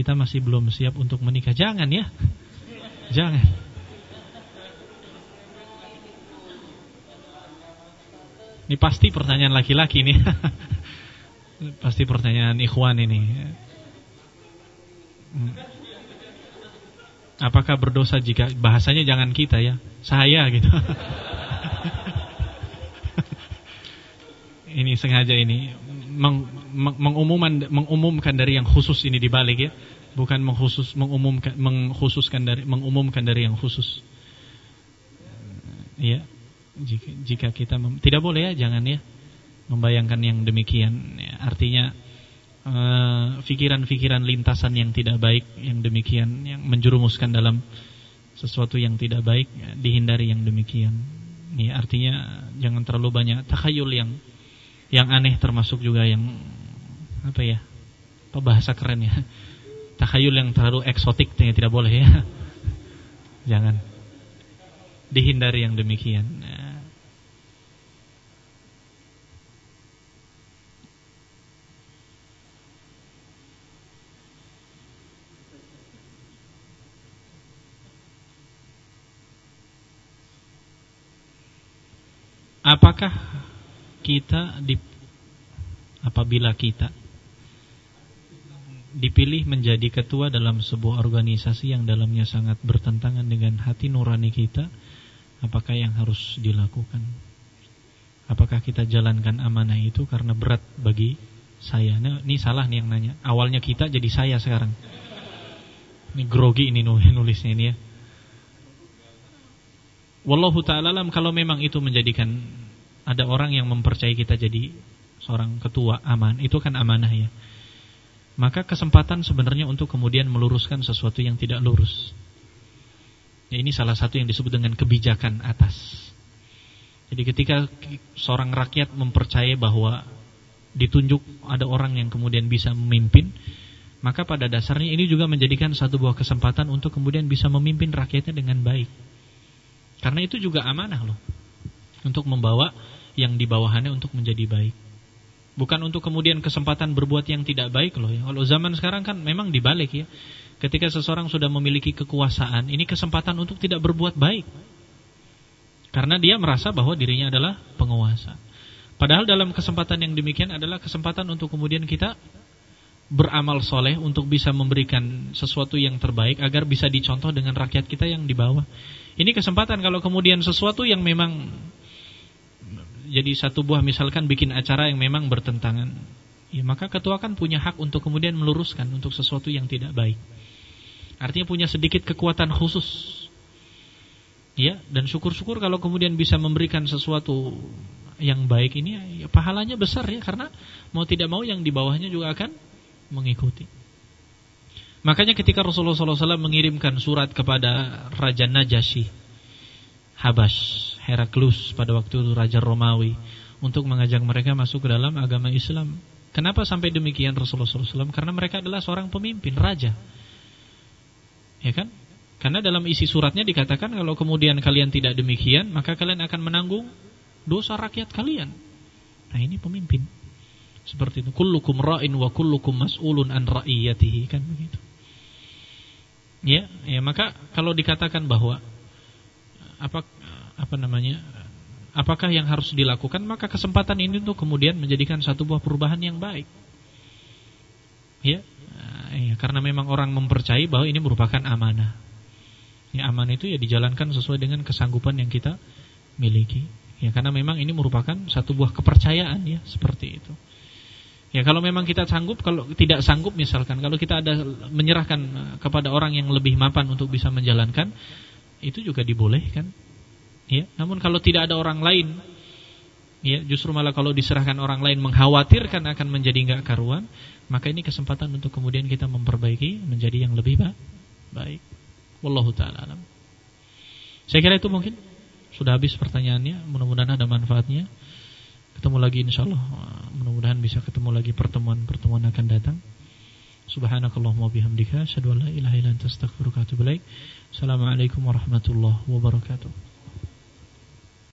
kita masih belum siap untuk menikah. Jangan ya. Jangan. Ini pasti pertanyaan laki-laki nih. pasti pertanyaan ikhwan ini. Hmm. Apakah berdosa jika bahasanya jangan kita ya, saya gitu. ini sengaja ini meng, meng, mengumuman mengumumkan dari yang khusus ini dibalik ya, bukan mengkhusus mengumumkan mengkhususkan dari mengumumkan dari yang khusus. Ya, jika jika kita mem, tidak boleh ya, jangan ya membayangkan yang demikian. Ya, artinya eh, pikiran-pikiran uh, lintasan yang tidak baik yang demikian yang menjerumuskan dalam sesuatu yang tidak baik ya, dihindari yang demikian. Ya, artinya jangan terlalu banyak takhayul yang yang aneh termasuk juga yang apa ya? Apa bahasa keren ya? Takhayul yang terlalu eksotik yang tidak boleh ya. Jangan. Dihindari yang demikian. Apakah kita di, apabila kita dipilih menjadi ketua dalam sebuah organisasi yang dalamnya sangat bertentangan dengan hati nurani kita, apakah yang harus dilakukan? Apakah kita jalankan amanah itu karena berat bagi saya? Nah, ini salah nih yang nanya. Awalnya kita jadi saya sekarang. Ini grogi ini nulisnya ini ya. Wallahu ta'ala alam kalau memang itu menjadikan ada orang yang mempercayai kita jadi seorang ketua aman, itu kan amanah ya. Maka kesempatan sebenarnya untuk kemudian meluruskan sesuatu yang tidak lurus. Ya, ini salah satu yang disebut dengan kebijakan atas. Jadi ketika seorang rakyat mempercayai bahwa ditunjuk ada orang yang kemudian bisa memimpin, maka pada dasarnya ini juga menjadikan satu buah kesempatan untuk kemudian bisa memimpin rakyatnya dengan baik. Karena itu juga amanah loh. Untuk membawa yang di bawahannya untuk menjadi baik. Bukan untuk kemudian kesempatan berbuat yang tidak baik loh ya. Kalau zaman sekarang kan memang dibalik ya. Ketika seseorang sudah memiliki kekuasaan, ini kesempatan untuk tidak berbuat baik. Karena dia merasa bahwa dirinya adalah penguasa. Padahal dalam kesempatan yang demikian adalah kesempatan untuk kemudian kita beramal soleh untuk bisa memberikan sesuatu yang terbaik agar bisa dicontoh dengan rakyat kita yang di bawah. Ini kesempatan kalau kemudian sesuatu yang memang jadi satu buah misalkan bikin acara yang memang bertentangan, ya maka ketua kan punya hak untuk kemudian meluruskan untuk sesuatu yang tidak baik. Artinya punya sedikit kekuatan khusus. Ya, dan syukur-syukur kalau kemudian bisa memberikan sesuatu yang baik ini ya pahalanya besar ya karena mau tidak mau yang di bawahnya juga akan mengikuti. Makanya ketika Rasulullah SAW mengirimkan surat kepada Raja Najasyi Habash, Heraklus pada waktu itu Raja Romawi untuk mengajak mereka masuk ke dalam agama Islam. Kenapa sampai demikian Rasulullah SAW? Karena mereka adalah seorang pemimpin, raja. Ya kan? Karena dalam isi suratnya dikatakan kalau kemudian kalian tidak demikian, maka kalian akan menanggung dosa rakyat kalian. Nah ini pemimpin. Seperti itu. Kullukum ra'in wa kullukum mas'ulun an ra'iyatihi. Kan begitu. Ya, ya maka kalau dikatakan bahwa apa apa namanya? Apakah yang harus dilakukan? Maka kesempatan ini untuk kemudian menjadikan satu buah perubahan yang baik. Ya, ya karena memang orang mempercayai bahwa ini merupakan amanah. Ya amanah itu ya dijalankan sesuai dengan kesanggupan yang kita miliki. Ya karena memang ini merupakan satu buah kepercayaan ya seperti itu. Ya kalau memang kita sanggup, kalau tidak sanggup misalkan, kalau kita ada menyerahkan eh, kepada orang yang lebih mapan untuk bisa menjalankan, itu juga dibolehkan. Ya, namun kalau tidak ada orang lain, ya justru malah kalau diserahkan orang lain mengkhawatirkan akan menjadi enggak karuan, maka ini kesempatan untuk kemudian kita memperbaiki menjadi yang lebih baik. Wallahu taala alam. Saya kira itu mungkin sudah habis pertanyaannya, mudah-mudahan ada manfaatnya. Ketemu lagi insyaallah. Mudah-mudahan bisa ketemu lagi pertemuan-pertemuan akan datang. Subhanakallahumma bihamdika asyhadu an la ilaha illa anta astaghfiruka wa atubu ilaik. Assalamualaikum warahmatullahi wabarakatuh.